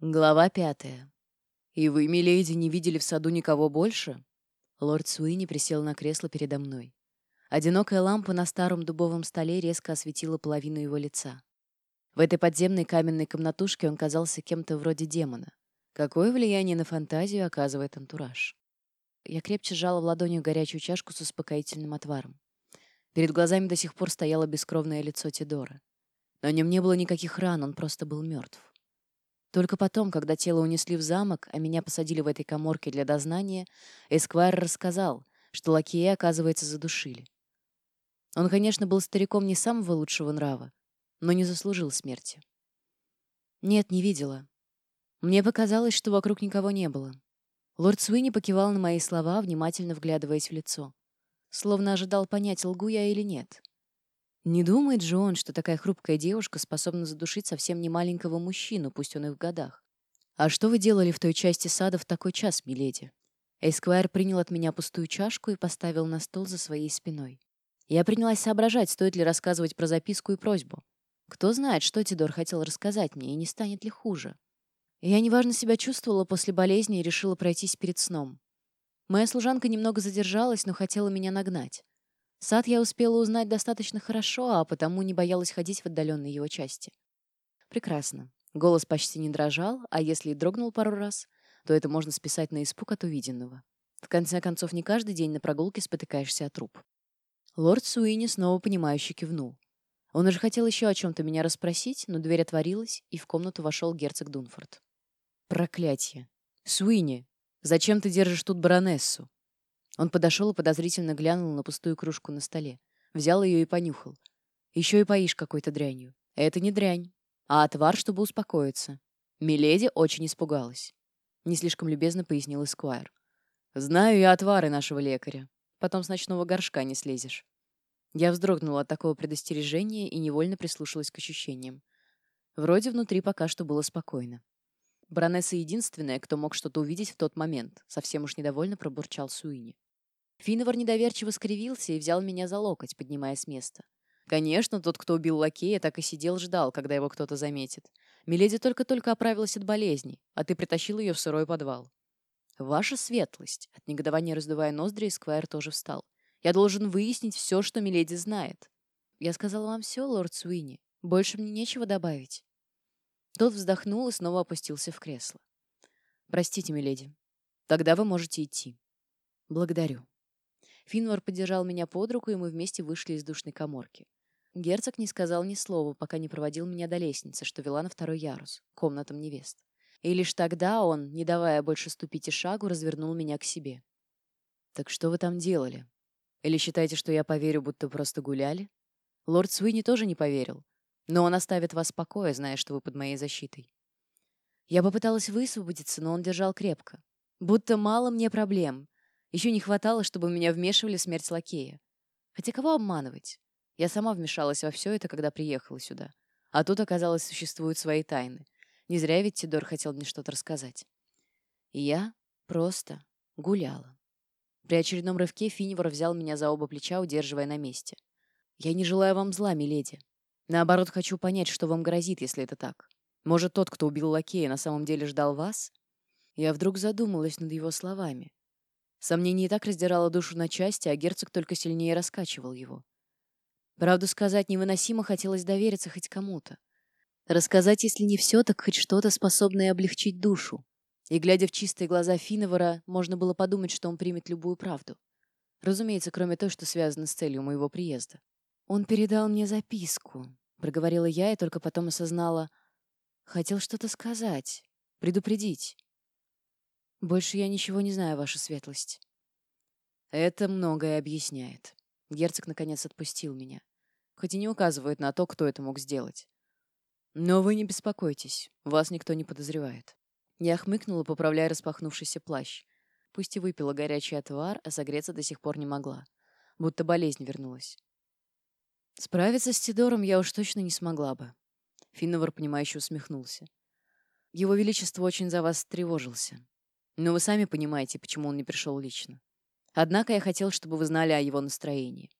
Глава пятая. «И вы, миледи, не видели в саду никого больше?» Лорд Суини присел на кресло передо мной. Одинокая лампа на старом дубовом столе резко осветила половину его лица. В этой подземной каменной комнатушке он казался кем-то вроде демона. Какое влияние на фантазию оказывает антураж? Я крепче сжала в ладонью горячую чашку с успокоительным отваром. Перед глазами до сих пор стояло бескровное лицо Тидора. На нем не было никаких ран, он просто был мертв. Только потом, когда тело унесли в замок, а меня посадили в этой коморке для дознания, Эсквайр рассказал, что лакея, оказывается, задушили. Он, конечно, был стариком не самого лучшего нрава, но не заслужил смерти. Нет, не видела. Мне показалось, что вокруг никого не было. Лорд Суини покивал на мои слова, внимательно вглядываясь в лицо. Словно ожидал понять, лгу я или нет. Не думает же он, что такая хрупкая девушка способна задушить совсем не маленького мужчину, пусть он и в годах. «А что вы делали в той части сада в такой час, миледи?» Эсквайр принял от меня пустую чашку и поставил на стол за своей спиной. Я принялась соображать, стоит ли рассказывать про записку и просьбу. Кто знает, что Тидор хотел рассказать мне, и не станет ли хуже. Я неважно себя чувствовала после болезни и решила пройтись перед сном. Моя служанка немного задержалась, но хотела меня нагнать. Сад я успела узнать достаточно хорошо, а потому не боялась ходить в отдаленные его части. Прекрасно. Голос почти не дрожал, а если и дрогнул пару раз, то это можно списать на испуг от увиденного. В конце концов, не каждый день на прогулке спотыкаешься о труп. Лорд Суини снова понимающе кивнул. Он уже хотел еще о чем-то меня расспросить, но дверь отворилась, и в комнату вошел герцог Дунфорд. «Проклятье! Суини, зачем ты держишь тут баронессу?» Он подошел и подозрительно глянул на пустую кружку на столе. Взял ее и понюхал. Еще и поишь какой-то дрянью. Это не дрянь, а отвар, чтобы успокоиться. Миледи очень испугалась. Не слишком любезно пояснил Эсквайр. «Знаю я отвары нашего лекаря. Потом с ночного горшка не слезешь». Я вздрогнула от такого предостережения и невольно прислушалась к ощущениям. Вроде внутри пока что было спокойно. Баронесса единственная, кто мог что-то увидеть в тот момент, совсем уж недовольно пробурчал Суини. Финовар недоверчиво скривился и взял меня за локоть, поднимая с места. Конечно, тот, кто убил лакея, так и сидел ждал, когда его кто-то заметит. Миледи только-только оправилась от болезни, а ты притащил ее в сырой подвал. Ваша светлость, от негодования раздувая ноздри, Сквайр тоже встал. Я должен выяснить все, что Миледи знает. Я сказала вам все, лорд Суини. Больше мне нечего добавить. Тот вздохнул и снова опустился в кресло. Простите, Миледи. Тогда вы можете идти. Благодарю. Финвар поддержал меня под руку, и мы вместе вышли из душной коморки. Герцог не сказал ни слова, пока не проводил меня до лестницы, что вела на второй ярус, комнатам невест. И лишь тогда он, не давая больше ступить и шагу, развернул меня к себе. «Так что вы там делали? Или считаете, что я поверю, будто просто гуляли?» Лорд Суини тоже не поверил. Но он оставит вас в покое, зная, что вы под моей защитой. Я попыталась высвободиться, но он держал крепко. Будто мало мне проблем. Еще не хватало, чтобы меня вмешивали в смерть лакея. Хотя кого обманывать? Я сама вмешалась во все это, когда приехала сюда. А тут, оказалось, существуют свои тайны. Не зря ведь Тидор хотел мне что-то рассказать. И я просто гуляла. При очередном рывке Финивор взял меня за оба плеча, удерживая на месте. «Я не желаю вам зла, миледи. Наоборот, хочу понять, что вам грозит, если это так. Может, тот, кто убил лакея, на самом деле ждал вас?» Я вдруг задумалась над его словами. Сомнение и так раздирало душу на части, а герцог только сильнее раскачивал его. Правду сказать, невыносимо хотелось довериться хоть кому-то. Рассказать, если не все, так хоть что-то, способное облегчить душу. И, глядя в чистые глаза Финовара, можно было подумать, что он примет любую правду. Разумеется, кроме той, что связано с целью моего приезда. «Он передал мне записку», — проговорила я и только потом осознала. «Хотел что-то сказать, предупредить. Больше я ничего не знаю, ваша светлость. Это многое объясняет. Герцог наконец отпустил меня, хоть и не указывает на то, кто это мог сделать. Но вы не беспокойтесь, вас никто не подозревает. Я хмыкнула, поправляя распахнувшийся плащ. Пусть и выпила горячий отвар, а согреться до сих пор не могла. Будто болезнь вернулась. Справиться с Тидором я уж точно не смогла бы. Финновар, понимающе усмехнулся. Его Величество очень за вас тревожился. Но вы сами понимаете, почему он не пришел лично. Однако я хотел, чтобы вы знали о его настроении.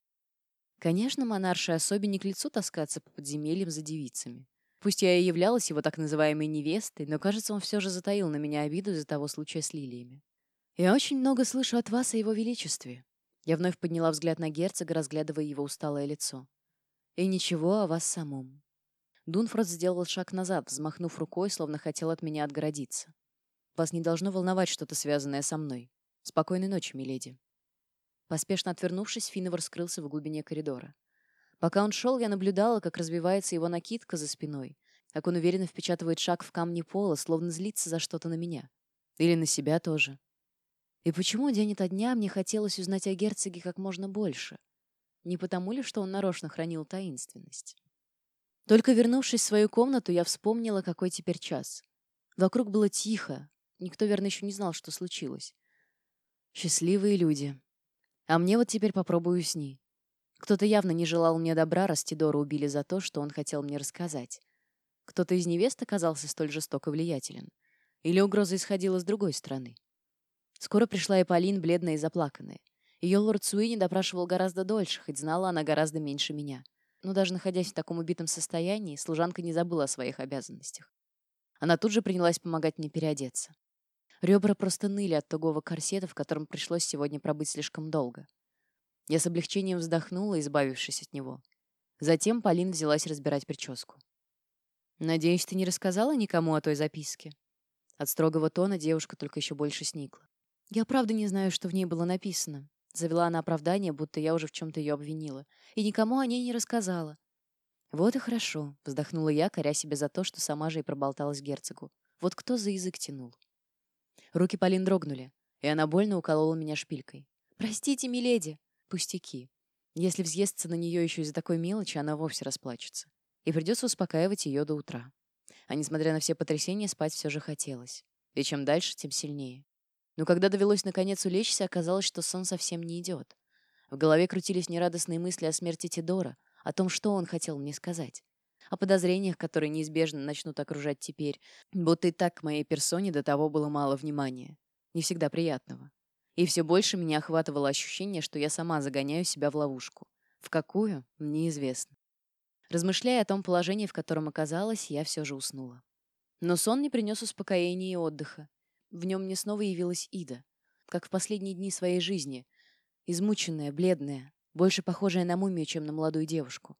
Конечно, монаршей особе не к лицу таскаться по подземельям за девицами. Пусть я и являлась его так называемой невестой, но, кажется, он все же затаил на меня обиду из-за того случая с лилиями. «Я очень много слышу от вас о его величестве». Я вновь подняла взгляд на герцога, разглядывая его усталое лицо. «И ничего о вас самом». Дунфорд сделал шаг назад, взмахнув рукой, словно хотел от меня отгородиться. «Вас не должно волновать что-то, связанное со мной. Спокойной ночи, миледи». Поспешно отвернувшись, Финовар скрылся в глубине коридора. Пока он шел, я наблюдала, как разбивается его накидка за спиной, как он уверенно впечатывает шаг в камни пола, словно злится за что-то на меня. Или на себя тоже. И почему день ото дня мне хотелось узнать о герцоге как можно больше? Не потому ли, что он нарочно хранил таинственность? Только вернувшись в свою комнату, я вспомнила, какой теперь час. Вокруг было тихо. Никто, верно, еще не знал, что случилось. Счастливые люди. А мне вот теперь попробую сни. Кто-то явно не желал мне добра, раз Тидора убили за то, что он хотел мне рассказать. Кто-то из невест оказался столь жестоко влиятелен. Или угроза исходила с другой стороны. Скоро пришла и Полин, бледная и заплаканная. Ее лорд Суини допрашивал гораздо дольше, хоть знала она гораздо меньше меня. Но даже находясь в таком убитом состоянии, служанка не забыла о своих обязанностях. Она тут же принялась помогать мне переодеться. Ребра просто ныли от тугого корсета, в котором пришлось сегодня пробыть слишком долго. Я с облегчением вздохнула, избавившись от него. Затем Полин взялась разбирать прическу. «Надеюсь, ты не рассказала никому о той записке?» От строгого тона девушка только еще больше сникла. «Я правда не знаю, что в ней было написано». Завела она оправдание, будто я уже в чем-то ее обвинила. И никому о ней не рассказала. «Вот и хорошо», — вздохнула я, коря себя за то, что сама же и проболталась герцогу. «Вот кто за язык тянул?» Руки Полин дрогнули, и она больно уколола меня шпилькой. «Простите, миледи!» Пустяки. Если взъестся на нее еще из-за такой мелочи, она вовсе расплачется. И придется успокаивать ее до утра. А несмотря на все потрясения, спать все же хотелось. И чем дальше, тем сильнее. Но когда довелось наконец улечься, оказалось, что сон совсем не идет. В голове крутились нерадостные мысли о смерти Тидора, о том, что он хотел мне сказать. О подозрениях, которые неизбежно начнут окружать теперь, будто и так к моей персоне до того было мало внимания. Не всегда приятного. И все больше меня охватывало ощущение, что я сама загоняю себя в ловушку. В какую? Неизвестно. Размышляя о том положении, в котором оказалась, я все же уснула. Но сон не принес успокоения и отдыха. В нем мне снова явилась Ида, как в последние дни своей жизни, измученная, бледная, больше похожая на мумию, чем на молодую девушку.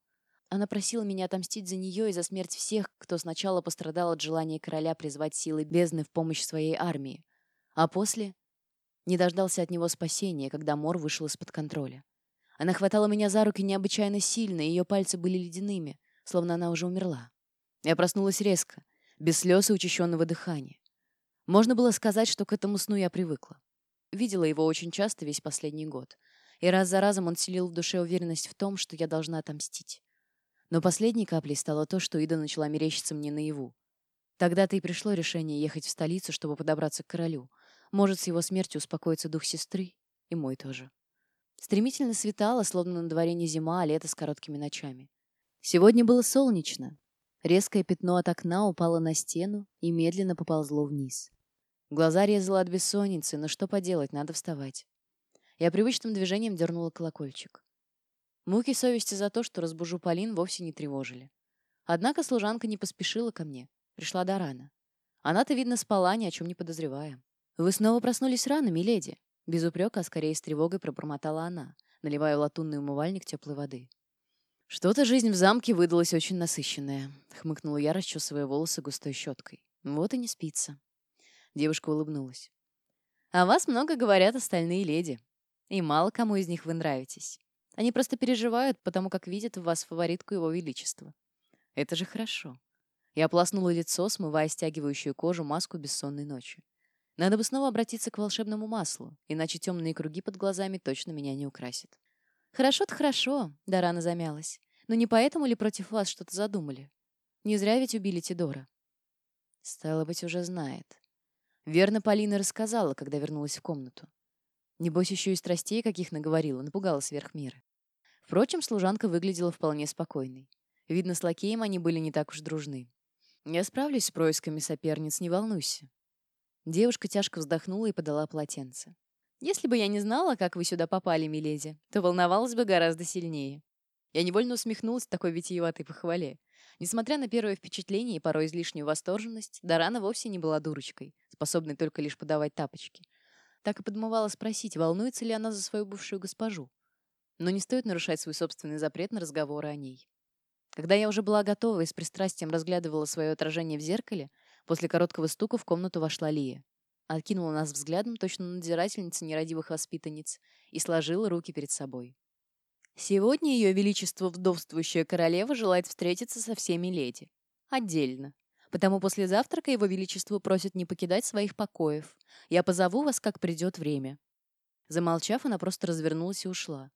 Она просила меня отомстить за нее и за смерть всех, кто сначала пострадал от желания короля призвать силы бездны в помощь своей армии, а после не дождался от него спасения, когда Мор вышел из-под контроля. Она хватала меня за руки необычайно сильно, и ее пальцы были ледяными, словно она уже умерла. Я проснулась резко, без слез и учащенного дыхания. Можно было сказать, что к этому сну я привыкла. Видела его очень часто весь последний год. И раз за разом он селил в душе уверенность в том, что я должна отомстить. Но последней каплей стало то, что Ида начала мерещиться мне наяву. Тогда-то и пришло решение ехать в столицу, чтобы подобраться к королю, может, с его смертью успокоится дух сестры, и мой тоже. Стремительно светало, словно на дворе не зима, а лето с короткими ночами. Сегодня было солнечно. Резкое пятно от окна упало на стену и медленно поползло вниз. Глаза резало от бессонницы, но что поделать, надо вставать. Я привычным движением дернула колокольчик. Муки совести за то, что разбужу Полин, вовсе не тревожили. Однако служанка не поспешила ко мне, пришла до рана. Она-то, видно, спала, ни о чем не подозревая. «Вы снова проснулись рано, миледи?» Без упрека, а скорее с тревогой пробормотала она, наливая в латунный умывальник теплой воды. «Что-то жизнь в замке выдалась очень насыщенная», — хмыкнула я, расчесывая волосы густой щеткой. «Вот и не спится». Девушка улыбнулась. «О вас много говорят остальные леди. И мало кому из них вы нравитесь. Они просто переживают, потому как видят в вас фаворитку его величества. Это же хорошо». Я ополоснула лицо, смывая стягивающую кожу маску бессонной ночи. Надо бы снова обратиться к волшебному маслу, иначе темные круги под глазами точно меня не украсят. Хорошо-то хорошо, Дарана замялась. Но не поэтому ли против вас что-то задумали? Не зря ведь убили Тидора. Стало быть, уже знает. Верно, Полина рассказала, когда вернулась в комнату. Небось, еще и страстей каких наговорила, напугала сверх меры. Впрочем, служанка выглядела вполне спокойной. Видно, с лакеем они были не так уж дружны. Я справлюсь с происками соперниц, не волнуйся. Девушка тяжко вздохнула и подала полотенце. «Если бы я не знала, как вы сюда попали, миледи, то волновалась бы гораздо сильнее». Я невольно усмехнулась такой витиеватой похвале. Несмотря на первое впечатление и порой излишнюю восторженность, Дарана вовсе не была дурочкой, способной только лишь подавать тапочки. Так и подмывала спросить, волнуется ли она за свою бывшую госпожу. Но не стоит нарушать свой собственный запрет на разговоры о ней. Когда я уже была готова и с пристрастием разглядывала свое отражение в зеркале, после короткого стука в комнату вошла Лия. Откинула нас взглядом, точно надзирательница нерадивых воспитанниц, и сложила руки перед собой. Сегодня Ее Величество вдовствующая королева желает встретиться со всеми леди. Отдельно. Потому после завтрака Его Величество просит не покидать своих покоев. Я позову вас, как придет время». Замолчав, она просто развернулась и ушла.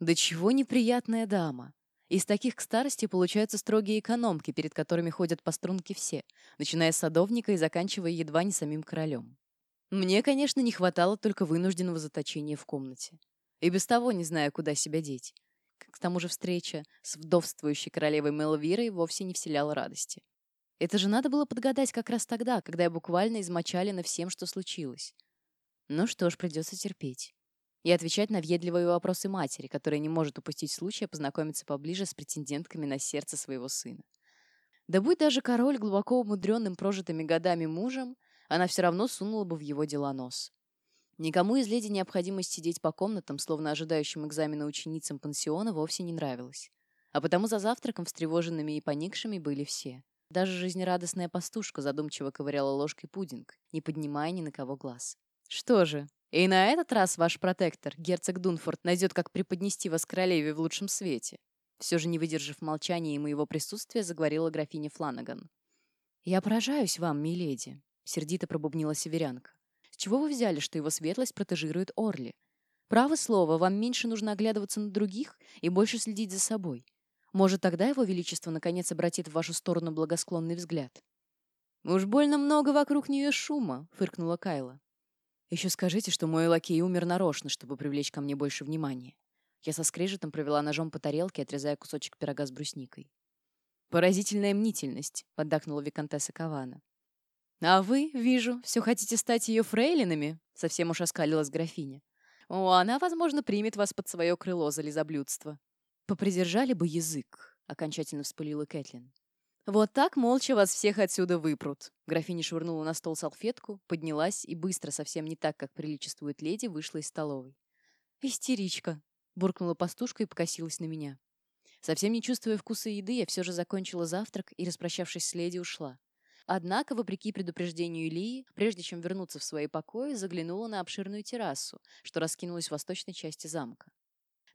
«Да чего неприятная дама!» Из таких к старости получаются строгие экономки, перед которыми ходят по струнке все, начиная с садовника и заканчивая едва не самим королем. Мне, конечно, не хватало только вынужденного заточения в комнате. И без того не знаю, куда себя деть. К тому же встреча с вдовствующей королевой Мелвирой вовсе не вселяла радости. Это же надо было подгадать как раз тогда, когда я буквально измочалена всем, что случилось. Ну что ж, придется терпеть. И отвечать на въедливые вопросы матери, которая не может упустить случая познакомиться поближе с претендентками на сердце своего сына. Да будь даже король глубоко умудренным прожитыми годами мужем, она все равно сунула бы в его дела нос. Никому из леди необходимость сидеть по комнатам, словно ожидающим экзамена ученицам пансиона, вовсе не нравилась. А потому за завтраком встревоженными и поникшими были все. Даже жизнерадостная пастушка задумчиво ковыряла ложкой пудинг, не поднимая ни на кого глаз. «Что же, и на этот раз ваш протектор, герцог Дунфорд, найдет, как преподнести вас королеве в лучшем свете?» Все же, не выдержав молчания и моего присутствия, заговорила графиня Фланаган. «Я поражаюсь вам, миледи», — сердито пробубнила северянка чего вы взяли, что его светлость протежирует Орли? Право слово, вам меньше нужно оглядываться на других и больше следить за собой. Может, тогда его величество наконец обратит в вашу сторону благосклонный взгляд. «Уж больно много вокруг нее шума», — фыркнула Кайла. «Еще скажите, что мой лакей умер нарочно, чтобы привлечь ко мне больше внимания». Я со скрежетом провела ножом по тарелке, отрезая кусочек пирога с брусникой. «Поразительная мнительность», — поддакнула виконтесса Кавана. «А вы, вижу, все хотите стать ее фрейлинами?» — совсем уж оскалилась графиня. «О, она, возможно, примет вас под свое крыло за лизоблюдство». «Попридержали бы язык», — окончательно вспылила Кэтлин. «Вот так молча вас всех отсюда выпрут». Графиня швырнула на стол салфетку, поднялась и быстро, совсем не так, как приличествует леди, вышла из столовой. «Истеричка», — буркнула пастушка и покосилась на меня. Совсем не чувствуя вкуса еды, я все же закончила завтрак и, распрощавшись с леди, ушла. Однако, вопреки предупреждению Ильи, прежде чем вернуться в свои покои, заглянула на обширную террасу, что раскинулась в восточной части замка.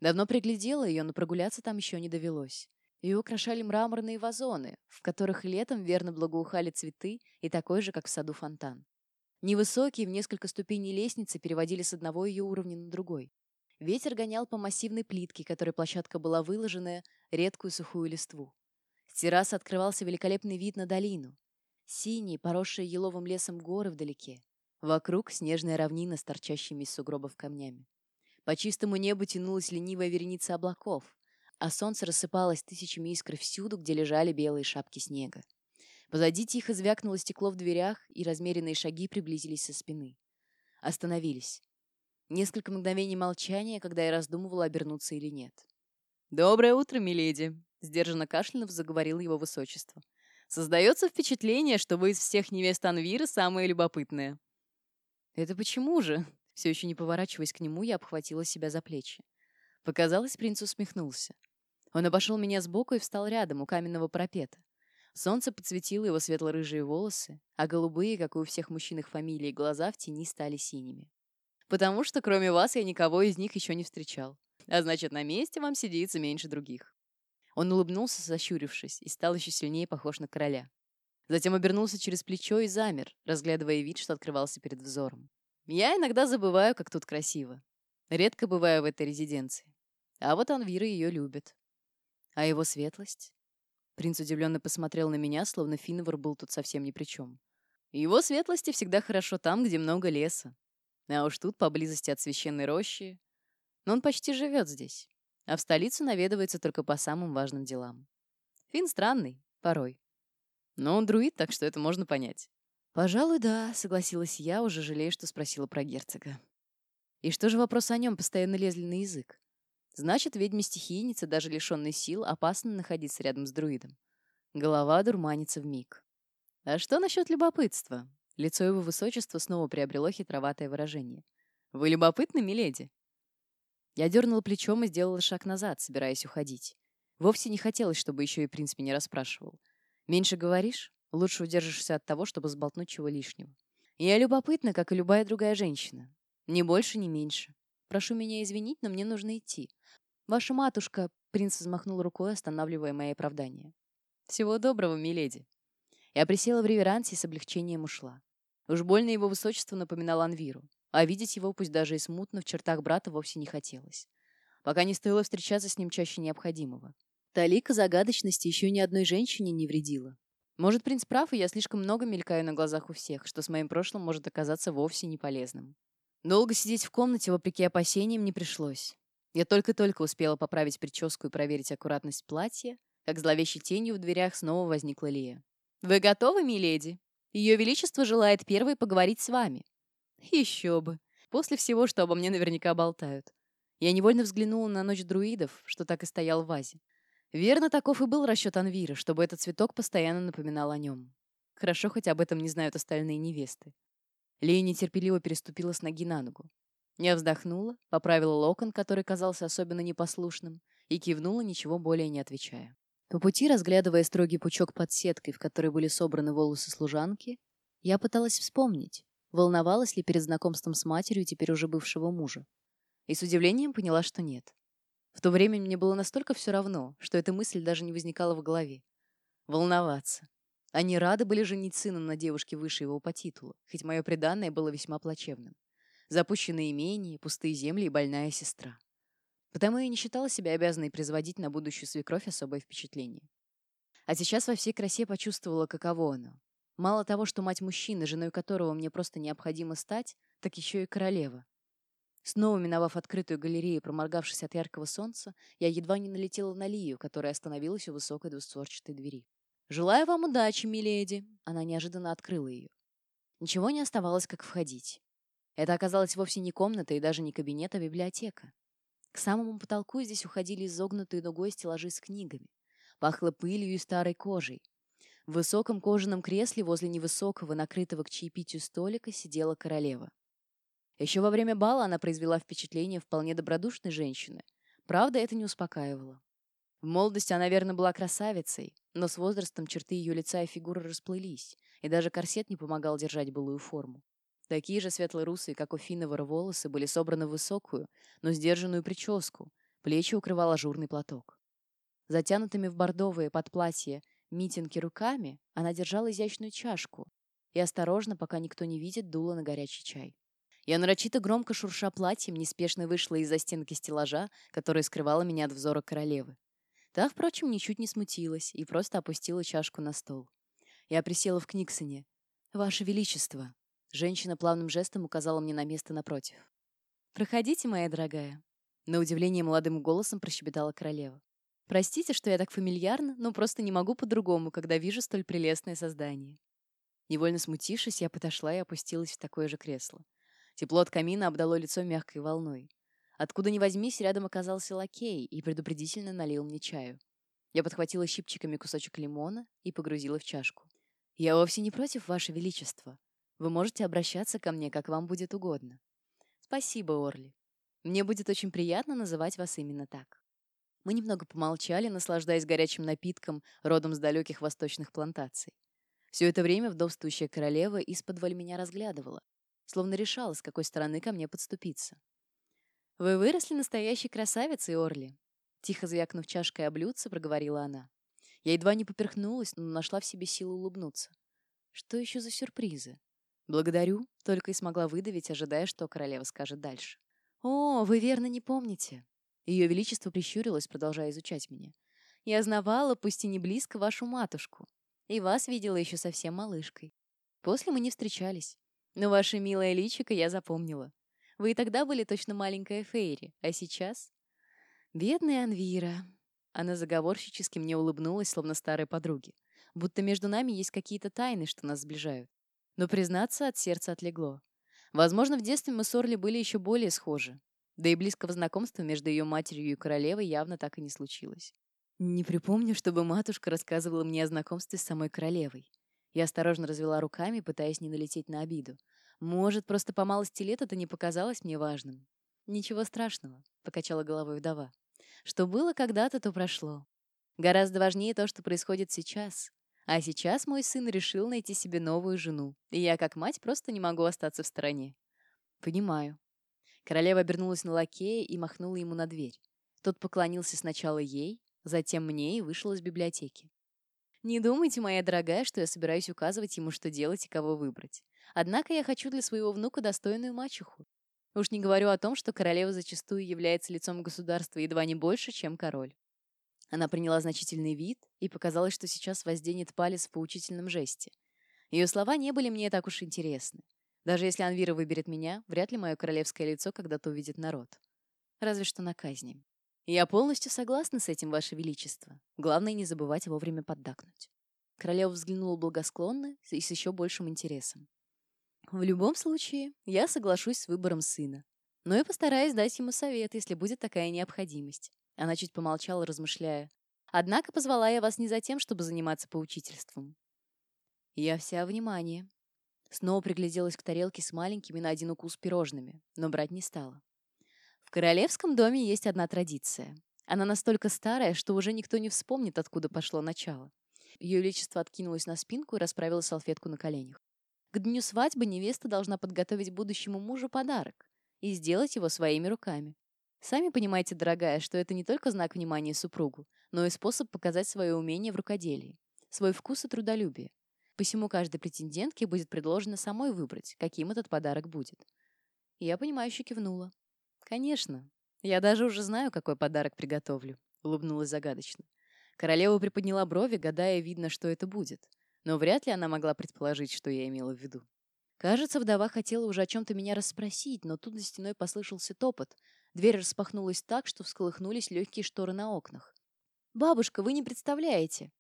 Давно приглядела ее, но прогуляться там еще не довелось. Ее украшали мраморные вазоны, в которых летом верно благоухали цветы и такой же, как в саду фонтан. Невысокие в несколько ступеней лестницы переводили с одного ее уровня на другой. Ветер гонял по массивной плитке, которой площадка была выложенная, редкую сухую листву. С террасы открывался великолепный вид на долину. Синие, поросшие еловым лесом горы вдалеке. Вокруг снежная равнина с торчащими из сугробов камнями. По чистому небу тянулась ленивая вереница облаков, а солнце рассыпалось тысячами искр всюду, где лежали белые шапки снега. Позади тихо звякнуло стекло в дверях, и размеренные шаги приблизились со спины. Остановились. Несколько мгновений молчания, когда я раздумывала, обернуться или нет. «Доброе утро, миледи!» — сдержанно кашлянув заговорил его высочество. Создается впечатление, что вы из всех невест Анвира самая любопытная». «Это почему же?» Все еще не поворачиваясь к нему, я обхватила себя за плечи. Показалось, принц усмехнулся. Он обошел меня сбоку и встал рядом, у каменного парапета. Солнце подсветило его светло-рыжие волосы, а голубые, как и у всех мужчин их фамилий, глаза в тени стали синими. «Потому что, кроме вас, я никого из них еще не встречал. А значит, на месте вам сидится меньше других». Он улыбнулся, сощурившись, и стал еще сильнее похож на короля. Затем обернулся через плечо и замер, разглядывая вид, что открывался перед взором. Я иногда забываю, как тут красиво. Редко бываю в этой резиденции. А вот Анвира ее любит. А его светлость? Принц удивленно посмотрел на меня, словно Финвар был тут совсем ни при чем. Его светлости всегда хорошо там, где много леса. А уж тут, поблизости от священной рощи. Но он почти живет здесь а в столицу наведывается только по самым важным делам. Фин странный, порой. Но он друид, так что это можно понять. «Пожалуй, да», — согласилась я, уже жалея, что спросила про герцога. И что же вопросы о нем постоянно лезли на язык? Значит, ведьме-стихийнице, даже лишенной сил, опасно находиться рядом с друидом. Голова дурманится в миг. А что насчет любопытства? Лицо его высочества снова приобрело хитроватое выражение. «Вы любопытны, миледи?» Я дернула плечом и сделала шаг назад, собираясь уходить. Вовсе не хотелось, чтобы еще и принц меня расспрашивал. Меньше говоришь, лучше удержишься от того, чтобы сболтнуть чего лишнего. Я любопытна, как и любая другая женщина. Ни больше, ни меньше. Прошу меня извинить, но мне нужно идти. Ваша матушка, принц взмахнул рукой, останавливая мои оправдания. Всего доброго, миледи. Я присела в реверансе и с облегчением ушла. Уж больно его высочество напоминало Анвиру а видеть его, пусть даже и смутно, в чертах брата вовсе не хотелось. Пока не стоило встречаться с ним чаще необходимого. Талика загадочности еще ни одной женщине не вредила. Может, принц прав, и я слишком много мелькаю на глазах у всех, что с моим прошлым может оказаться вовсе не полезным. Долго сидеть в комнате, вопреки опасениям, не пришлось. Я только-только успела поправить прическу и проверить аккуратность платья, как зловещей тенью в дверях снова возникла Лия. «Вы готовы, миледи? Ее Величество желает первой поговорить с вами». Еще бы. После всего, что обо мне наверняка болтают. Я невольно взглянула на ночь друидов, что так и стоял в вазе. Верно, таков и был расчет Анвира, чтобы этот цветок постоянно напоминал о нем. Хорошо, хоть об этом не знают остальные невесты. Лея нетерпеливо переступила с ноги на ногу. Я вздохнула, поправила локон, который казался особенно непослушным, и кивнула, ничего более не отвечая. По пути, разглядывая строгий пучок под сеткой, в которой были собраны волосы служанки, я пыталась вспомнить, волновалась ли перед знакомством с матерью теперь уже бывшего мужа. И с удивлением поняла, что нет. В то время мне было настолько все равно, что эта мысль даже не возникала в голове. Волноваться. Они рады были женить сына на девушке выше его по титулу, хоть мое преданное было весьма плачевным. Запущенные имения, пустые земли и больная сестра. Потому я не считала себя обязанной производить на будущую свекровь особое впечатление. А сейчас во всей красе почувствовала, каково оно Мало того, что мать мужчины, женой которого мне просто необходимо стать, так еще и королева. Снова миновав открытую галерею, проморгавшись от яркого солнца, я едва не налетела на Лию, которая остановилась у высокой двустворчатой двери. «Желаю вам удачи, миледи!» Она неожиданно открыла ее. Ничего не оставалось, как входить. Это оказалось вовсе не комната и даже не кабинет, а библиотека. К самому потолку здесь уходили изогнутые дугой стеллажи с книгами. Пахло пылью и старой кожей. В высоком кожаном кресле возле невысокого, накрытого к чаепитию столика, сидела королева. Еще во время бала она произвела впечатление вполне добродушной женщины. Правда, это не успокаивало. В молодости она, наверное, была красавицей, но с возрастом черты ее лица и фигуры расплылись, и даже корсет не помогал держать былую форму. Такие же светло-русые, как у Финовара, волосы были собраны в высокую, но сдержанную прическу, плечи укрывал ажурный платок. Затянутыми в бордовые под платье митинги руками, она держала изящную чашку и осторожно, пока никто не видит, дула на горячий чай. Я нарочито громко шурша платьем неспешно вышла из-за стенки стеллажа, которая скрывала меня от взора королевы. Та, впрочем, ничуть не смутилась и просто опустила чашку на стол. Я присела в Книксоне. «Ваше Величество!» Женщина плавным жестом указала мне на место напротив. «Проходите, моя дорогая!» На удивление молодым голосом прощебетала королева. Простите, что я так фамильярна, но просто не могу по-другому, когда вижу столь прелестное создание. Невольно смутившись, я подошла и опустилась в такое же кресло. Тепло от камина обдало лицо мягкой волной. Откуда ни возьмись, рядом оказался лакей и предупредительно налил мне чаю. Я подхватила щипчиками кусочек лимона и погрузила в чашку. «Я вовсе не против, Ваше Величество. Вы можете обращаться ко мне, как вам будет угодно. Спасибо, Орли. Мне будет очень приятно называть вас именно так». Мы немного помолчали, наслаждаясь горячим напитком, родом с далеких восточных плантаций. Все это время вдовствующая королева из-под меня разглядывала, словно решала, с какой стороны ко мне подступиться. «Вы выросли настоящей красавицей, Орли!» Тихо звякнув чашкой о блюдце, проговорила она. Я едва не поперхнулась, но нашла в себе силу улыбнуться. Что еще за сюрпризы? Благодарю, только и смогла выдавить, ожидая, что королева скажет дальше. «О, вы верно не помните. Ее Величество прищурилось, продолжая изучать меня. «Я знавала, пусть и не близко, вашу матушку. И вас видела еще совсем малышкой. После мы не встречались. Но ваше милое личико я запомнила. Вы и тогда были точно маленькая Фейри, а сейчас...» «Бедная Анвира!» Она заговорщически мне улыбнулась, словно старой подруге. Будто между нами есть какие-то тайны, что нас сближают. Но, признаться, от сердца отлегло. Возможно, в детстве мы с Орли были еще более схожи. Да и близкого знакомства между ее матерью и королевой явно так и не случилось. Не припомню, чтобы матушка рассказывала мне о знакомстве с самой королевой. Я осторожно развела руками, пытаясь не налететь на обиду. Может, просто по малости лет это не показалось мне важным. «Ничего страшного», — покачала головой вдова. «Что было когда-то, то прошло. Гораздо важнее то, что происходит сейчас. А сейчас мой сын решил найти себе новую жену, и я, как мать, просто не могу остаться в стороне». «Понимаю». Королева обернулась на лакея и махнула ему на дверь. Тот поклонился сначала ей, затем мне и вышел из библиотеки. Не думайте, моя дорогая, что я собираюсь указывать ему, что делать и кого выбрать. Однако я хочу для своего внука достойную мачеху. Уж не говорю о том, что королева зачастую является лицом государства едва не больше, чем король. Она приняла значительный вид и показалось, что сейчас возденет палец в поучительном жесте. Ее слова не были мне так уж интересны. Даже если Анвира выберет меня, вряд ли мое королевское лицо когда-то увидит народ. Разве что на казни. «Я полностью согласна с этим, Ваше Величество. Главное, не забывать вовремя поддакнуть». Королева взглянула благосклонно и с еще большим интересом. «В любом случае, я соглашусь с выбором сына. Но и постараюсь дать ему совет, если будет такая необходимость». Она чуть помолчала, размышляя. «Однако позвала я вас не за тем, чтобы заниматься поучительством». «Я вся внимание». Снова пригляделась к тарелке с маленькими на один укус пирожными, но брать не стала королевском доме есть одна традиция. Она настолько старая, что уже никто не вспомнит, откуда пошло начало. Ее Величество откинулось на спинку и расправила салфетку на коленях. К дню свадьбы невеста должна подготовить будущему мужу подарок и сделать его своими руками. Сами понимаете, дорогая, что это не только знак внимания супругу, но и способ показать свое умение в рукоделии, свой вкус и трудолюбие. Посему каждой претендентке будет предложено самой выбрать, каким этот подарок будет. Я понимающе кивнула. «Конечно. Я даже уже знаю, какой подарок приготовлю», — улыбнулась загадочно. Королева приподняла брови, гадая, видно, что это будет. Но вряд ли она могла предположить, что я имела в виду. Кажется, вдова хотела уже о чем-то меня расспросить, но тут за стеной послышался топот. Дверь распахнулась так, что всколыхнулись легкие шторы на окнах. «Бабушка, вы не представляете!»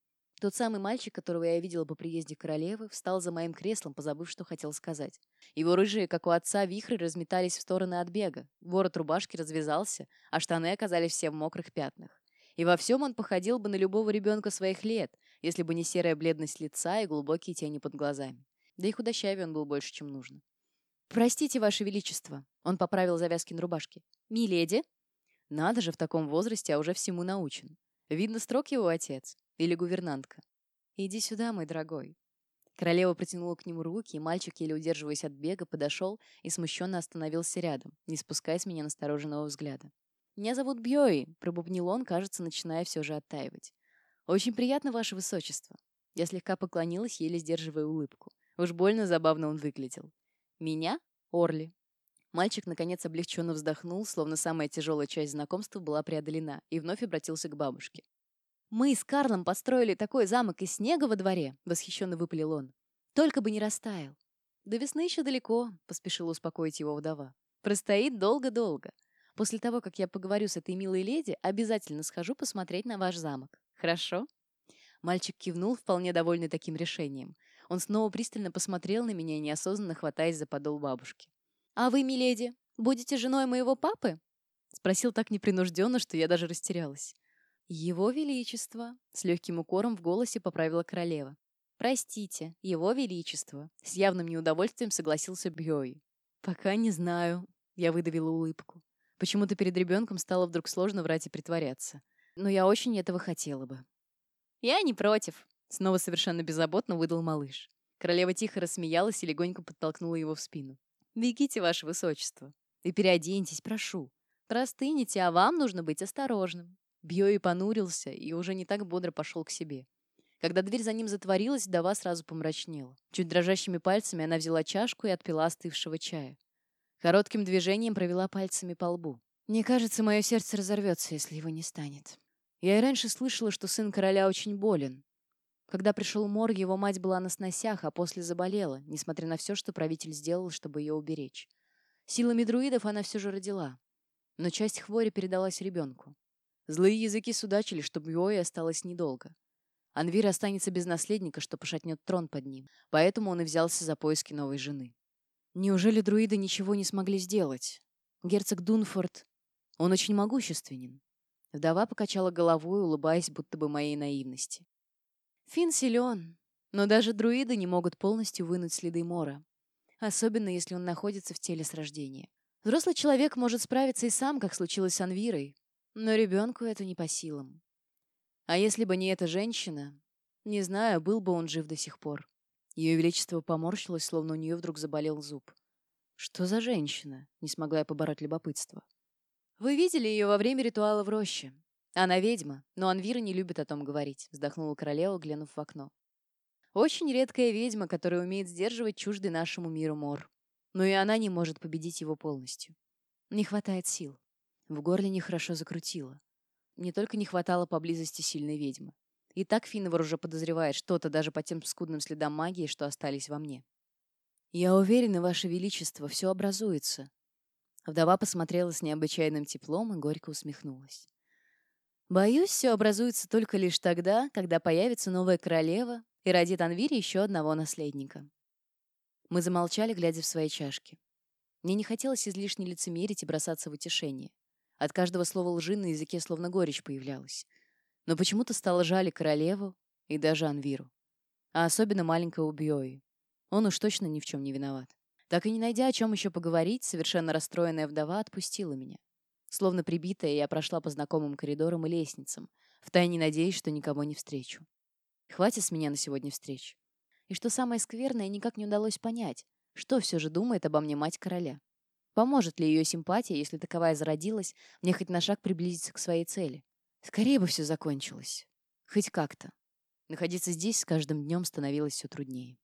Тот самый мальчик, которого я видела по приезде королевы, встал за моим креслом, позабыв, что хотел сказать. Его рыжие, как у отца, вихры разметались в стороны от бега. Ворот рубашки развязался, а штаны оказались все в мокрых пятнах. И во всем он походил бы на любого ребенка своих лет, если бы не серая бледность лица и глубокие тени под глазами. Да и худощавее он был больше, чем нужно. «Простите, Ваше Величество», — он поправил завязки на рубашке. «Миледи?» Надо же в таком возрасте, а уже всему научен. Видно, строг его отец. Или гувернантка. «Иди сюда, мой дорогой». Королева протянула к нему руки, и мальчик, еле удерживаясь от бега, подошел и смущенно остановился рядом, не спуская с меня настороженного взгляда. «Меня зовут Бьои», — пробубнил он, кажется, начиная все же оттаивать. «Очень приятно, ваше высочество». Я слегка поклонилась, еле сдерживая улыбку. Уж больно забавно он выглядел. «Меня? Орли». Мальчик, наконец, облегченно вздохнул, словно самая тяжелая часть знакомства была преодолена, и вновь обратился к бабушке. «Мы с Карлом построили такой замок из снега во дворе», — восхищенно выпалил он. «Только бы не растаял». «До весны еще далеко», — поспешила успокоить его вдова. «Простоит долго-долго. После того, как я поговорю с этой милой леди, обязательно схожу посмотреть на ваш замок. Хорошо?» Мальчик кивнул, вполне довольный таким решением. Он снова пристально посмотрел на меня, неосознанно хватаясь за подол бабушки. «А вы, миледи, будете женой моего папы?» Спросил так непринужденно, что я даже растерялась. «Его Величество!» — с легким укором в голосе поправила королева. «Простите, Его Величество!» — с явным неудовольствием согласился Бьой. «Пока не знаю», — я выдавила улыбку. Почему-то перед ребенком стало вдруг сложно врать и притворяться. Но я очень этого хотела бы. «Я не против», — снова совершенно беззаботно выдал малыш. Королева тихо рассмеялась и легонько подтолкнула его в спину. «Бегите, ваше высочество, и переоденьтесь, прошу. Простынете, а вам нужно быть осторожным. Бьёи понурился и уже не так бодро пошел к себе. Когда дверь за ним затворилась, вдова сразу помрачнела. Чуть дрожащими пальцами она взяла чашку и отпила остывшего чая. Коротким движением провела пальцами по лбу. «Мне кажется, мое сердце разорвется, если его не станет. Я и раньше слышала, что сын короля очень болен. Когда пришел мор, его мать была на сносях, а после заболела, несмотря на все, что правитель сделал, чтобы ее уберечь. Силами друидов она все же родила. Но часть хвори передалась ребенку. Злые языки судачили, что Бьои осталось недолго. Анвир останется без наследника, что пошатнет трон под ним. Поэтому он и взялся за поиски новой жены. Неужели друиды ничего не смогли сделать? Герцог Дунфорд, он очень могущественен. Вдова покачала головой, улыбаясь, будто бы моей наивности. Фин силен, но даже друиды не могут полностью вынуть следы Мора. Особенно, если он находится в теле с рождения. Взрослый человек может справиться и сам, как случилось с Анвирой, но ребенку это не по силам. А если бы не эта женщина, не знаю, был бы он жив до сих пор. Ее Величество поморщилось, словно у нее вдруг заболел зуб. «Что за женщина?» — не смогла я побороть любопытство. «Вы видели ее во время ритуала в роще. Она ведьма, но Анвира не любит о том говорить», — вздохнула королева, глянув в окно. «Очень редкая ведьма, которая умеет сдерживать чуждый нашему миру мор. Но и она не может победить его полностью. Не хватает сил. В горле нехорошо закрутило. Не только не хватало поблизости сильной ведьмы. И так Финовар уже подозревает что-то даже по тем скудным следам магии, что остались во мне. «Я уверена, Ваше Величество, все образуется». Вдова посмотрела с необычайным теплом и горько усмехнулась. «Боюсь, все образуется только лишь тогда, когда появится новая королева и родит Анвире еще одного наследника». Мы замолчали, глядя в свои чашки. Мне не хотелось излишне лицемерить и бросаться в утешение. От каждого слова лжи на языке словно горечь появлялась. Но почему-то стало жаль королеву, и даже Анвиру. А особенно маленького Бьои. Он уж точно ни в чем не виноват. Так и не найдя о чем еще поговорить, совершенно расстроенная вдова отпустила меня. Словно прибитая, я прошла по знакомым коридорам и лестницам, втайне надеясь, что никого не встречу. Хватит с меня на сегодня встреч. И что самое скверное, никак не удалось понять, что все же думает обо мне мать короля. Поможет ли ее симпатия, если таковая зародилась, мне хоть на шаг приблизиться к своей цели? Скорее бы все закончилось. Хоть как-то. Находиться здесь с каждым днем становилось все труднее.